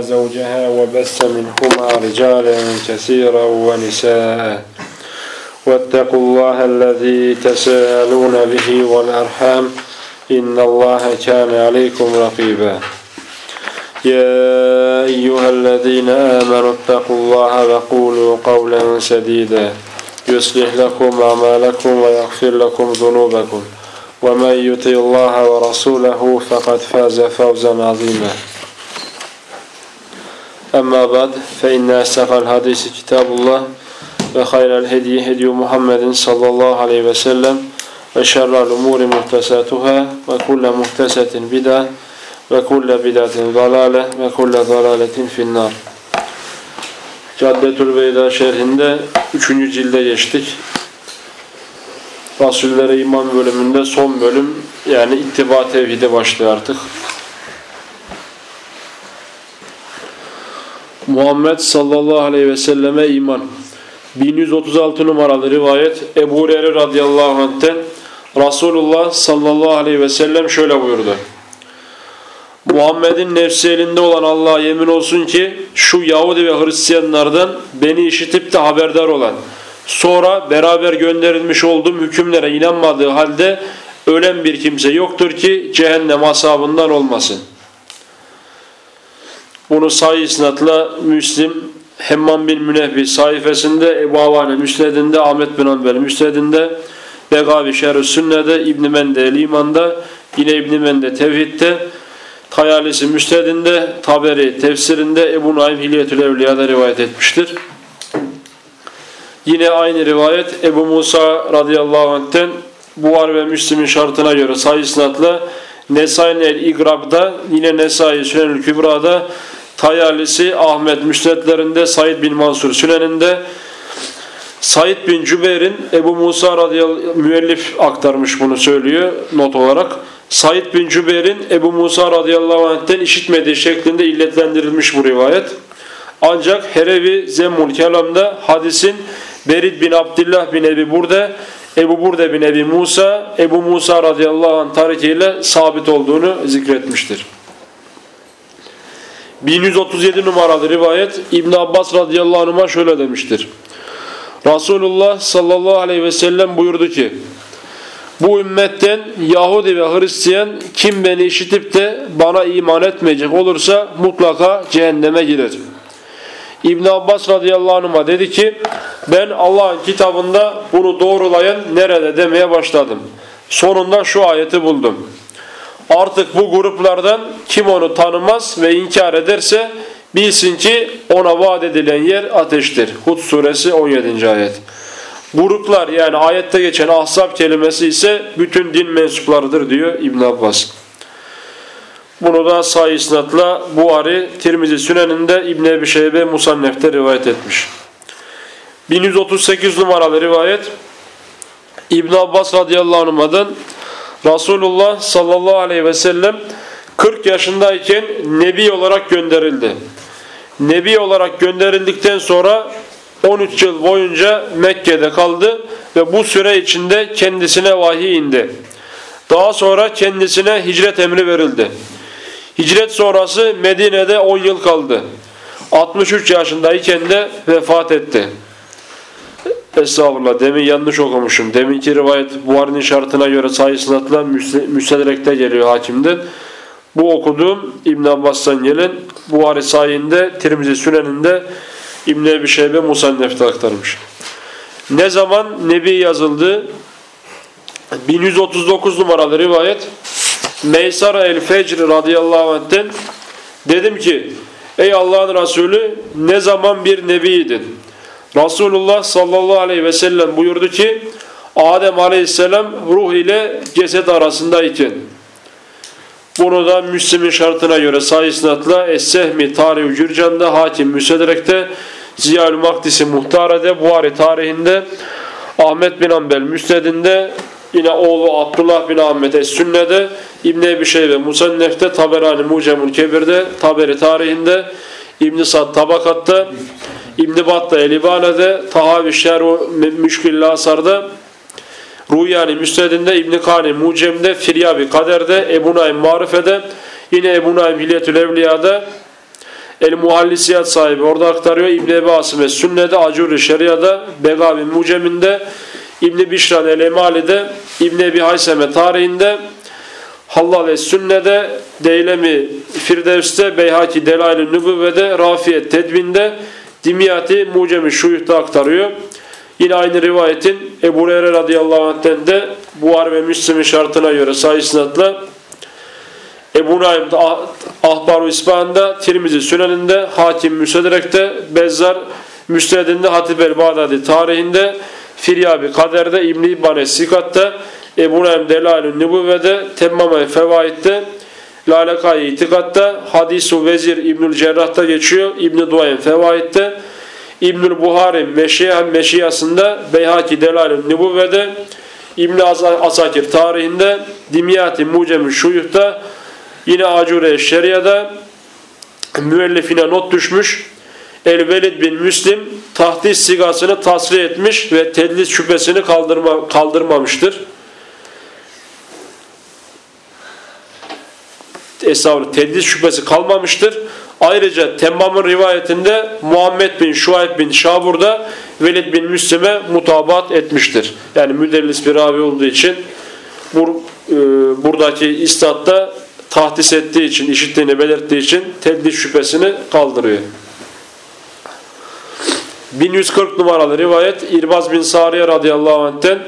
زوجها وبث منهما رجالا كثيرا ونساء. واتقوا الله الذي تساءلون به والأرحام. إن الله كان عليكم رقيبا. يا أيها الذين آمنوا اتقوا الله وقولوا قولا سديدا. يصلح لكم أعمالكم ويغفر لكم ذنوبكم. ومن يطع الله ورسوله فقد فاز فوزا عظيما. أما بعد فإن أصدق الحديث كتاب الله وخير الهدي هدي محمد صلى الله عليه وسلم وشر الأمور محتساتها وكل محتسة بدعة وكل بدعة ضلالة وكل ضلالة في النار Caddetül Beyda şerhinde 3. cilde geçtik. Rasullere iman bölümünde son bölüm yani ittiba tevhide başlıyor artık. Muhammed sallallahu aleyhi ve selleme iman. 1136 numaralı rivayet Ebu Hureyre radıyallahu anh'ten Resulullah sallallahu aleyhi ve sellem şöyle buyurdu. Muhammed'in nefsi elinde olan Allah'a yemin olsun ki şu Yahudi ve Hristiyanlardan beni işitip de haberdar olan sonra beraber gönderilmiş olduğum hükümlere inanmadığı halde ölen bir kimse yoktur ki cehennem asabından olmasın. Bunu sayı isnatla Müslim Hemman bin Münehbi sayfasında Ebu Havane Müsned'inde Ahmet bin Hanbel Müsned'inde Begavi Şerh-ü Sünne'de İbn-i Mende El-İman'da yine İbn-i Mende Tevhid'de Tayalisi Müsned'inde Taberi tefsirinde Ebu Naim Hilyetül Evliya'da rivayet etmiştir. Yine aynı rivayet Ebu Musa radıyallahu anh'ten Buhar ve Müslim'in şartına göre sayı isnatla Nesai'nin el-İgrab'da yine Nesai Sünenül Kübra'da Tayalisi Ahmet Müsnedlerinde Said bin Mansur Sünen'inde Said bin Cübeyr'in Ebu Musa radıyallahu müellif aktarmış bunu söylüyor not olarak. Said bin Cübeyr'in Ebu Musa radıyallahu anh'ten işitmediği şeklinde illetlendirilmiş bu rivayet. Ancak Herevi Zemmul Kelam'da hadisin Berid bin Abdullah bin Ebi Burde, Ebu Burde bin Ebi Musa, Ebu Musa radıyallahu anh tarihiyle sabit olduğunu zikretmiştir. 1137 numaralı rivayet İbn Abbas radıyallahu anh'a şöyle demiştir. Resulullah sallallahu aleyhi ve sellem buyurdu ki bu ümmetten Yahudi ve Hristiyan kim beni işitip de bana iman etmeyecek olursa mutlaka cehenneme girer. İbn Abbas radıyallahu anh'a dedi ki ben Allah'ın kitabında bunu doğrulayan nerede demeye başladım. Sonunda şu ayeti buldum. Artık bu gruplardan kim onu tanımaz ve inkar ederse bilsin ki ona vaat edilen yer ateştir. Hud suresi 17. ayet. Gruplar yani ayette geçen ahzab kelimesi ise bütün din mensuplarıdır diyor İbn Abbas. Bunu da sayı isnatla Buhari, Tirmizi Sünen'inde İbn Ebi Şeybe Musannef'te rivayet etmiş. 1138 numaralı rivayet İbn Abbas radıyallahu anh'dan Resulullah sallallahu aleyhi ve sellem 40 yaşındayken nebi olarak gönderildi. Nebi olarak gönderildikten sonra 13 yıl boyunca Mekke'de kaldı ve bu süre içinde kendisine vahiy indi. Daha sonra kendisine hicret emri verildi. Hicret sonrası Medine'de 10 yıl kaldı. 63 yaşındayken de vefat etti. Estağfurullah demin yanlış okumuşum. Deminki rivayet Buhari'nin şartına göre sayısınatla müstedrekte geliyor hakimden. Bu okuduğum İbn Abbas'tan gelen Buhari sayinde Tirmizi Sünen'inde İbn Ebi Şeybe Musannef'te aktarmış. Ne zaman Nebi yazıldı? 1139 numaralı rivayet Meysara el-Fecr radıyallahu anh'ten dedim ki ey Allah'ın Resulü ne zaman bir nebiydin? Resulullah sallallahu aleyhi ve sellem buyurdu ki Adem aleyhisselam ruh ile ceset arasındayken bunu da Müslim'in şartına göre sayısınatla Es-Sehmi Tarih-i Cürcan'da Hakim Müsedrek'te Ziyal-ü Makdisi Muhtare'de Buhari tarihinde Ahmet bin Ambel Müsned'inde yine oğlu Abdullah bin Ahmet Es-Sünne'de İbn-i Ebi Şeybe Musannef'te Taberani Mucemul Kebir'de Taberi tarihinde İbn-i Sad Tabakat'ta İbn-i Bat'ta Elibane'de Tahavi Şerhu Müşkil Asar'da Ruyani Müsned'inde İbn-i Kani Mucem'de Firyabi Kader'de Ebu Naim Marife'de yine Ebu Naim Hilyetül Evliya'da El Muhallisiyat sahibi orada aktarıyor. İbn Ebi Asime Sünne'de, Acuri Şeria'da, Begavi Mucem'inde, İbn Bişran El Emali'de, İbn Ebi Hayseme tarihinde, Hallal Es Sünne'de, Deylemi Firdevs'te, Beyhaki Delail-i Nübüvve'de, Rafiyet Tedvin'de, Dimyati Mucem-i Şuyuh'ta aktarıyor. Yine aynı rivayetin Ebu Hureyre radıyallahu anh'ten de Buhar ve Müslim'in şartına göre sayısınatla Ebu Naim ah, Ahbar-ı İspahan'da, Tirmizi Sünen'inde, Hakim Müsederek'te, Bezzar Müsned'inde, Hatib el-Bağdadi tarihinde, Firyabi Kader'de, İbn-i İbbane Sikat'ta, Ebu Naim Delalü Nübüvve'de, Temmame Fevaid'de, Lalekai İtikad'da, Hadis-u Vezir İbnül Cerrah'ta geçiyor, İbn-i Duayn Fevaid'de, İbnül Buhari Meşiyan Meşiyasında, Beyhaki Delalü Nübüvve'de, İbn Asakir tarihinde, Dimyati Mucem-i Şuyuh'ta, Yine Acure Şeria'da müellifine not düşmüş. El-Velid bin Müslim tahdis sigasını tasrih etmiş ve tedlis şüphesini kaldırma, kaldırmamıştır. Estağfurullah tedlis şüphesi kalmamıştır. Ayrıca Temmam'ın rivayetinde Muhammed bin Şuayb bin Şabur'da Velid bin Müslim'e mutabat etmiştir. Yani müdellis bir ravi olduğu için bur, e, buradaki istatta tahdis ettiği için, işittiğini belirttiği için tedlis şüphesini kaldırıyor. 1140 numaralı rivayet İrbaz bin Sariye radıyallahu anh'ten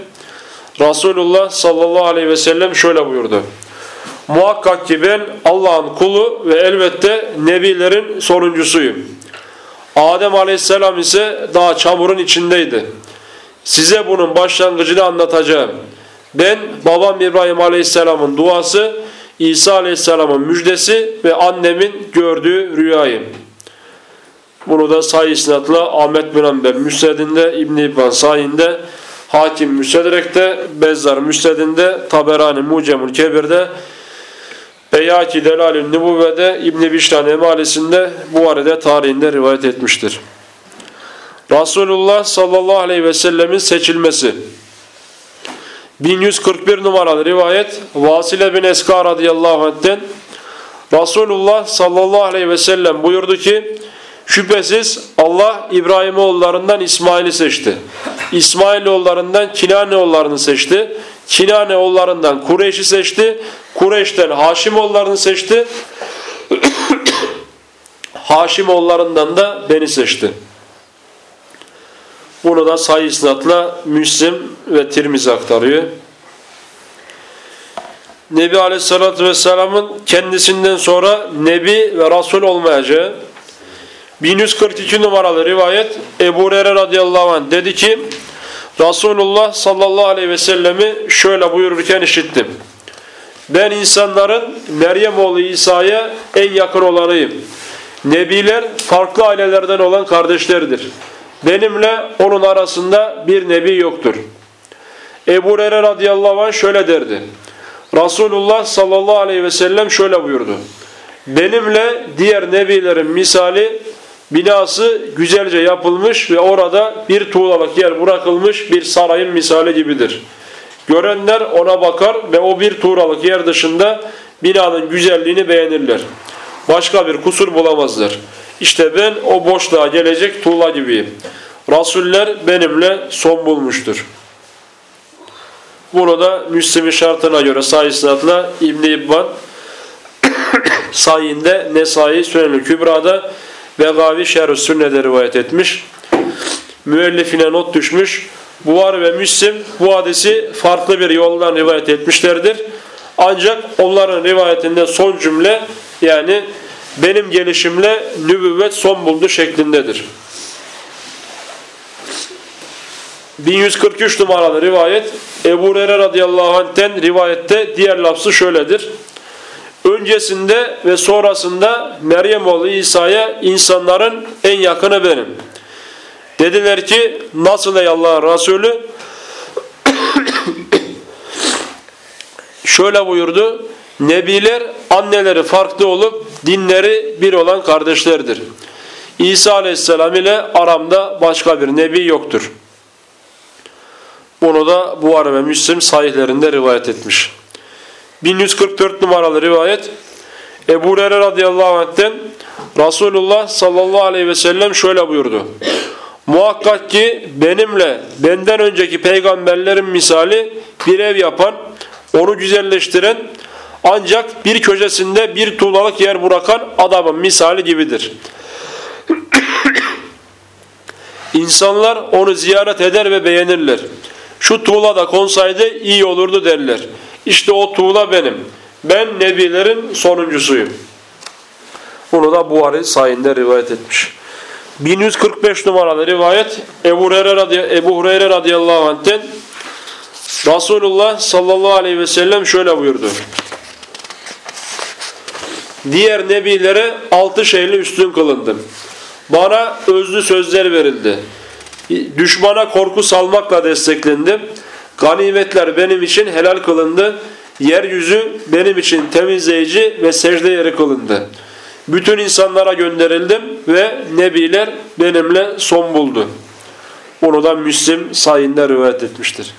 Resulullah sallallahu aleyhi ve sellem şöyle buyurdu. Muhakkak ki ben Allah'ın kulu ve elbette nebilerin soruncusuyum. Adem aleyhisselam ise daha çamurun içindeydi. Size bunun başlangıcını anlatacağım. Ben babam İbrahim aleyhisselamın duası İsa Aleyhisselam'ın müjdesi ve annemin gördüğü rüyayım. Bunu da sayı isnatla Ahmet bin Amber Müsned'inde, İbn-i İbban Sahih'inde, Hakim Müstedrek'te, Bezzar Müsned'inde, Taberani Mucemül Kebir'de, Beyaki Delalül Nübüvve'de, İbn-i Bişran Emalesi'nde, Buhari'de tarihinde rivayet etmiştir. Resulullah sallallahu aleyhi ve sellemin seçilmesi 1141 numaralı rivayet Vasile bin Eska radıyallahu anh'ten Resulullah sallallahu aleyhi ve sellem buyurdu ki şüphesiz Allah İbrahim oğullarından İsmail'i seçti. İsmail oğullarından Kinane oğullarını seçti. Kinane oğullarından Kureyş'i seçti. Kureyş'ten Haşim oğullarını seçti. Haşim oğullarından da beni seçti. Bunu da sayı isnatla Müslim ve Tirmizi aktarıyor. Nebi Aleyhisselatü Vesselam'ın kendisinden sonra Nebi ve Resul olmayacağı 1142 numaralı rivayet Ebu Hureyre radıyallahu anh dedi ki Resulullah sallallahu aleyhi ve sellemi şöyle buyururken işittim. Ben insanların Meryem oğlu İsa'ya en yakın olanıyım. Nebiler farklı ailelerden olan kardeşlerdir. Benimle onun arasında bir nebi yoktur. Ebu Hureyre radıyallahu anh şöyle derdi. Resulullah sallallahu aleyhi ve sellem şöyle buyurdu. Benimle diğer nebilerin misali binası güzelce yapılmış ve orada bir tuğlalık yer bırakılmış bir sarayın misali gibidir. Görenler ona bakar ve o bir tuğlalık yer dışında binanın güzelliğini beğenirler. Başka bir kusur bulamazlar. İşte ben o boşluğa gelecek tuğla gibiyim. Rasuller benimle son bulmuştur. Bunu da Müslim'in şartına göre sayısınatla İbn-i İbban sayinde Nesai Sünenül Kübra'da Begavi Şerh-ü Sünne'de rivayet etmiş. Müellifine not düşmüş. Buhar ve Müslim bu hadisi farklı bir yoldan rivayet etmişlerdir. Ancak onların rivayetinde son cümle yani benim gelişimle nübüvvet son buldu şeklindedir. 1143 numaralı rivayet Ebu Hureyre radıyallahu anh'ten rivayette diğer lafzı şöyledir. Öncesinde ve sonrasında Meryem oğlu İsa'ya insanların en yakını benim. Dediler ki nasıl ey Allah'ın Resulü? Şöyle buyurdu. Nebiler anneleri farklı olup dinleri bir olan kardeşlerdir. İsa aleyhisselam ile aramda başka bir nebi yoktur. Bunu da Buhara ve Müslim sahihlerinde rivayet etmiş. 1144 numaralı rivayet Ebu Hureyre radıyallahu anh'ten Resulullah sallallahu aleyhi ve sellem şöyle buyurdu. Muhakkak ki benimle benden önceki peygamberlerin misali bir ev yapan, onu güzelleştiren ancak bir köşesinde bir tuğlalık yer bırakan adamın misali gibidir. İnsanlar onu ziyaret eder ve beğenirler. Şu tuğla da konsaydı iyi olurdu derler. İşte o tuğla benim. Ben nebilerin sonuncusuyum. Bunu da Buhari sayinde rivayet etmiş. 1145 numaralı rivayet Ebu Hureyre, radي Ebu Hureyre radıyallahu anh'ten Resulullah sallallahu aleyhi ve sellem şöyle buyurdu. Diğer nebilere altı şeyle üstün kılındım. Bana özlü sözler verildi. Düşmana korku salmakla desteklendim. Ganimetler benim için helal kılındı. Yeryüzü benim için temizleyici ve secde yeri kılındı. Bütün insanlara gönderildim ve nebiler benimle son buldu. Bunu da Müslim sayında rivayet etmiştir.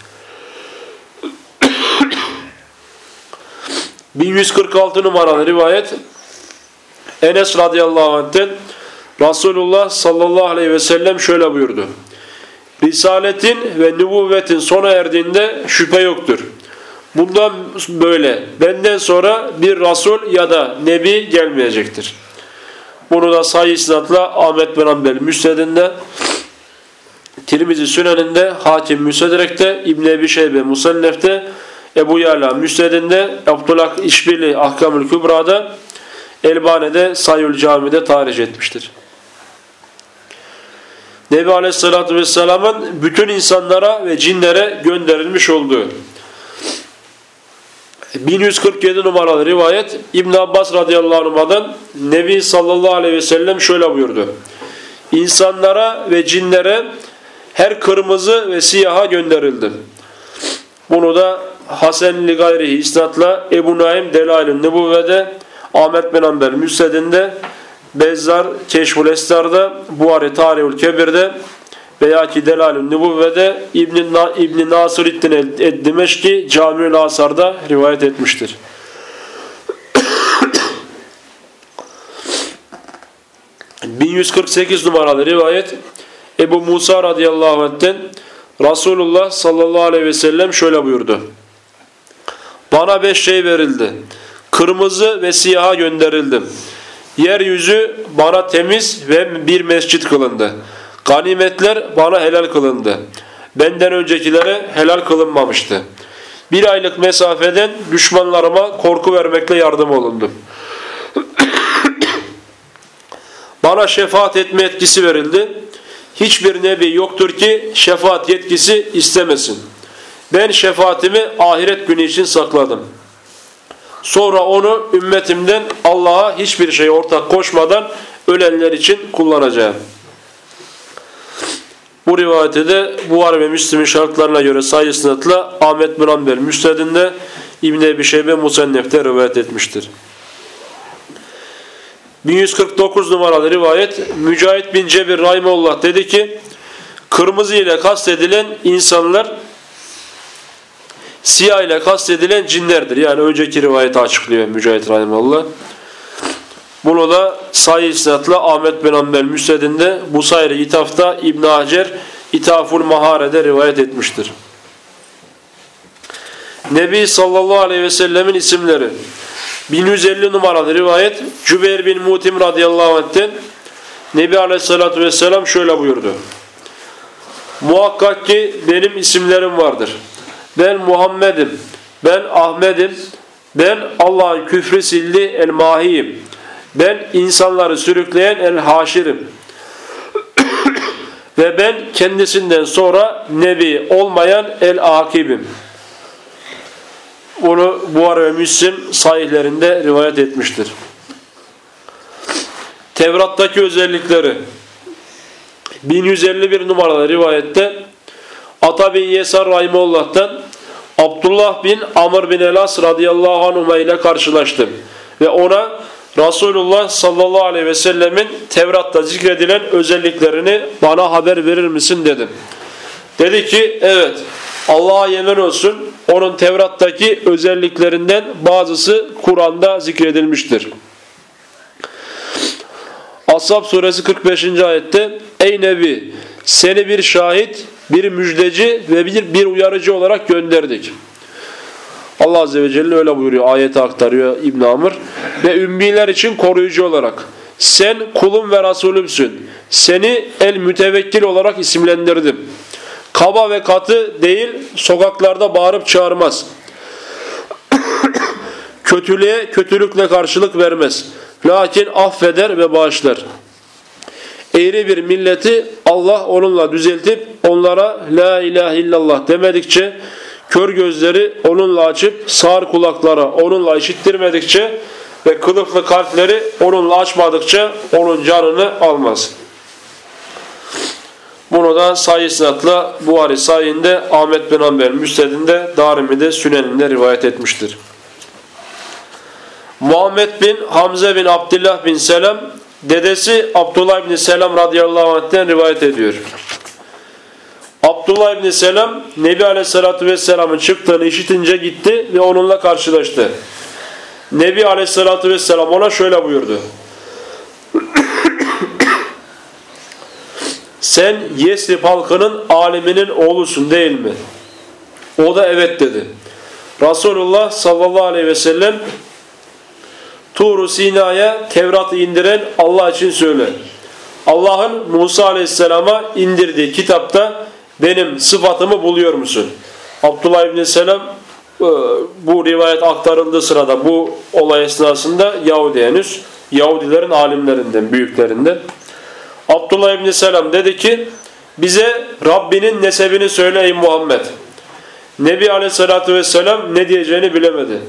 1146 numaralı rivayet Enes radıyallahu anh'ten Resulullah sallallahu aleyhi ve sellem şöyle buyurdu. Risaletin ve nübüvvetin sona erdiğinde şüphe yoktur. Bundan böyle benden sonra bir Resul ya da Nebi gelmeyecektir. Bunu da sayı isnatla Ahmet bin Ambel Müsned'inde, Tirmizi Sünen'inde, Hakim Müsnedrek'te, İbn-i Ebi Şeybe Musennef'te, Ebu Yala Müsned'inde, Abdullah İşbili Ahkamül Kübra'da, Elbane'de Sayül Cami'de tarih etmiştir. Nebi Aleyhisselatü Vesselam'ın bütün insanlara ve cinlere gönderilmiş olduğu 1147 numaralı rivayet İbn Abbas radıyallahu anh'dan Nebi sallallahu aleyhi ve sellem şöyle buyurdu. İnsanlara ve cinlere her kırmızı ve siyaha gönderildi. Bunu da Hasan li gayrihi isnatla Ebu Naim Delailün Nübüvve'de Ahmet bin Amber Müsned'inde Bezzar Keşful Estar'da Buhari Tarihül Kebir'de Beyaki Delalün Nübüvve'de İbn-i Na, İbn Nasırüddin Ed-Dimeşki Camiül Asar'da rivayet etmiştir. ...1148 numaralı rivayet... ...Ebu Musa radıyallahu anh'ten... ...Resulullah sallallahu aleyhi ve sellem şöyle buyurdu... ...Bana beş şey verildi... ...kırmızı ve siyaha gönderildim... ...yeryüzü bana temiz ve bir mescit kılındı... Ganimetler bana helal kılındı. Benden öncekilere helal kılınmamıştı. Bir aylık mesafeden düşmanlarıma korku vermekle yardım olundu. bana şefaat etme etkisi verildi. Hiçbir nebi yoktur ki şefaat yetkisi istemesin. Ben şefaatimi ahiret günü için sakladım. Sonra onu ümmetimden Allah'a hiçbir şey ortak koşmadan ölenler için kullanacağım. Bu rivayette de Buhari ve Müslim'in şartlarına göre sayı sınıtla Ahmet bin Amber Müsted'inde İbn-i Ebi Şeybe Musennef'te rivayet etmiştir. 1149 numaralı rivayet Mücahit bin Cebir Rahimullah dedi ki kırmızı ile kastedilen insanlar siyah ile kastedilen cinlerdir. Yani önceki rivayeti açıklıyor Mücahit Rahimullah. Bunu da Sahih İsnat'la Ahmet bin Ambel Müsned'inde Busayri İtaf'ta İbn Hacer İtaful Mahare'de rivayet etmiştir. Nebi sallallahu aleyhi ve sellemin isimleri 1150 numaralı rivayet Cübeyr bin Mutim radıyallahu anh'ten Nebi aleyhissalatü vesselam şöyle buyurdu. Muhakkak ki benim isimlerim vardır. Ben Muhammed'im, ben Ahmet'im, ben Allah'ın küfrü sildi el-mahiyim. Ben insanları sürükleyen el-haşirim. Ve ben kendisinden sonra nebi olmayan el-akibim. Bunu Buhara ve Müslim sahihlerinde rivayet etmiştir. Tevrat'taki özellikleri 1151 numaralı rivayette Ata bin Yesar Rahimullah'tan Abdullah bin Amr bin Elas radıyallahu anh ile karşılaştım. Ve ona Resulullah sallallahu aleyhi ve sellemin Tevrat'ta zikredilen özelliklerini bana haber verir misin dedim. Dedi ki evet Allah'a yemin olsun onun Tevrat'taki özelliklerinden bazısı Kur'an'da zikredilmiştir. Ashab suresi 45. ayette Ey Nebi seni bir şahit, bir müjdeci ve bir, bir uyarıcı olarak gönderdik. Allah Azze ve Celle öyle buyuruyor. Ayeti aktarıyor İbn Amr. Ve ümmiler için koruyucu olarak. Sen kulum ve Resulümsün. Seni el mütevekkil olarak isimlendirdim. Kaba ve katı değil, sokaklarda bağırıp çağırmaz. Kötülüğe kötülükle karşılık vermez. Lakin affeder ve bağışlar. Eğri bir milleti Allah onunla düzeltip onlara La ilahe illallah demedikçe kör gözleri onunla açıp sağır kulaklara onunla işittirmedikçe ve kılıflı kalpleri onunla açmadıkça onun canını almaz. Bunu da sayı sınatla Buhari sayinde Ahmet bin Amber Müsted'inde Darimi'de Sünen'inde rivayet etmiştir. Muhammed bin Hamze bin Abdullah bin Selam dedesi Abdullah bin Selam radıyallahu anh'ten rivayet ediyor. Abdullah ibn Selam Nebi Aleyhisselatü Vesselam'ın çıktığını işitince gitti ve onunla karşılaştı. Nebi Aleyhisselatü Vesselam ona şöyle buyurdu. Sen Yesrib halkının aliminin oğlusun değil mi? O da evet dedi. Resulullah sallallahu aleyhi ve sellem Tur-u Sina'ya Tevrat'ı indiren Allah için söyle. Allah'ın Musa aleyhisselama indirdiği kitapta benim sıfatımı buluyor musun? Abdullah İbni Selam e, bu rivayet aktarıldığı sırada bu olay esnasında Yahudi henüz. Yahudilerin alimlerinden, büyüklerinden. Abdullah İbni Selam dedi ki bize Rabbinin nesebini söyle ey Muhammed. Nebi Aleyhisselatü Vesselam ne diyeceğini bilemedi.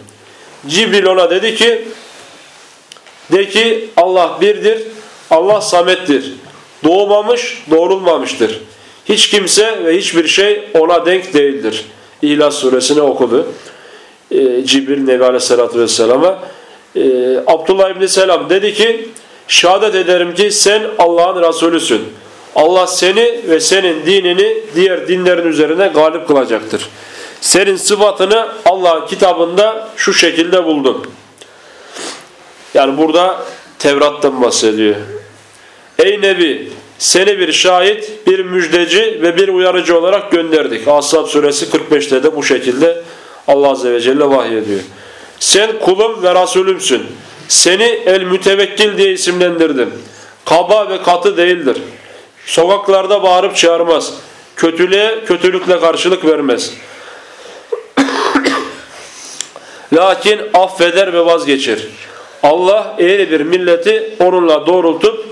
Cibril ona dedi ki de ki Allah birdir, Allah samettir. Doğmamış, doğrulmamıştır. Hiç kimse ve hiçbir şey ona denk değildir. İhlas suresini okudu. E, Cibril Nebi Aleyhisselatü Vesselam'a. E, Abdullah İbni Selam dedi ki şehadet ederim ki sen Allah'ın Resulüsün. Allah seni ve senin dinini diğer dinlerin üzerine galip kılacaktır. Senin sıfatını Allah kitabında şu şekilde buldum. Yani burada Tevrat'tan bahsediyor. Ey Nebi seni bir şahit, bir müjdeci ve bir uyarıcı olarak gönderdik. Ashab suresi 45'te de bu şekilde Allah Azze ve Celle vahyediyor. Sen kulum ve Resulümsün. Seni el mütevekkil diye isimlendirdim. Kaba ve katı değildir. Sokaklarda bağırıp çağırmaz. Kötülüğe kötülükle karşılık vermez. Lakin affeder ve vazgeçer. Allah eğri bir milleti onunla doğrultup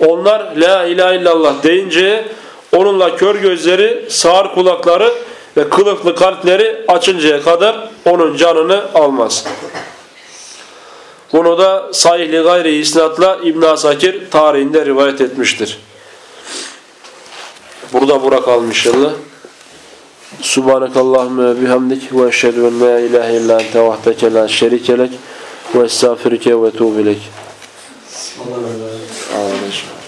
onlar la ilahe illallah deyince onunla kör gözleri, sağır kulakları ve kılıflı kalpleri açıncaya kadar onun canını almaz. Bunu da sahihli gayri isnatla İbn Asakir tarihinde rivayet etmiştir. Burada bırakalım inşallah. Subhanakallahümme bihamdik ve eşhedü en la ilahe illa ente vahdeke la şerikelek ve estağfirüke ve tuğbilek. Allah'a emanet